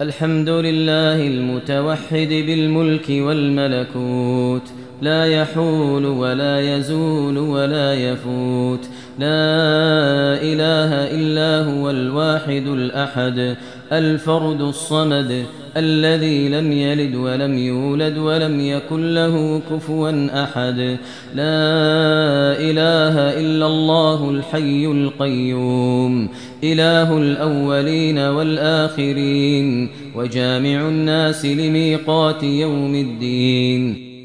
الحمد لله المتوحد بالملك والملكوت لا يحول ولا يزول ولا يفوت لا إله إلا هو الواحد الأحد الفرد الصمد الذي لم يلد ولم يولد ولم يكن له كفوا أحد لا إله إلا الله الحي القيوم إله الأولين والآخرين وجامع الناس لميقات يوم الدين.